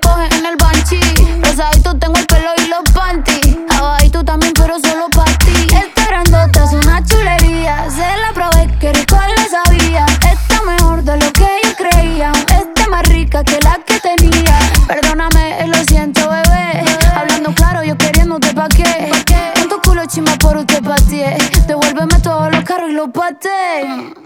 coge en el banchi. Rosadito tengo el pelo y los panties. tú también, pero solo para ti. Esta grandota es una chulería. Se la probé, que rico le sabía. Está mejor de lo que yo creía. Está más rica que la que tenía. Perdóname, lo siento, bebé. Hablando claro, yo queriéndote pa' qué. En tu culo chima por usted pateé. Devuélveme todos los carros y los paté.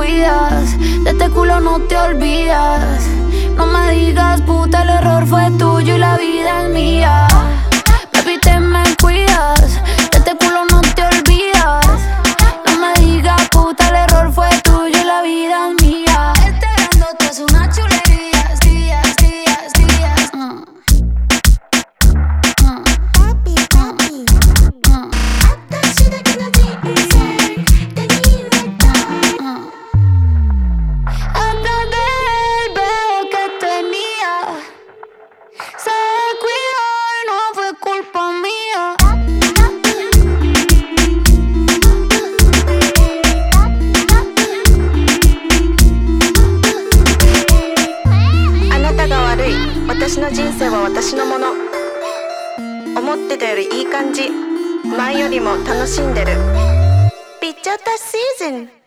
De este culo no te olvidas. No me digas puta, el error fue tuyo y la vida es mía. 人生は私のもの。思ってたよりいい感じ。前よりも楽しんでる。ピッチャータシーズン。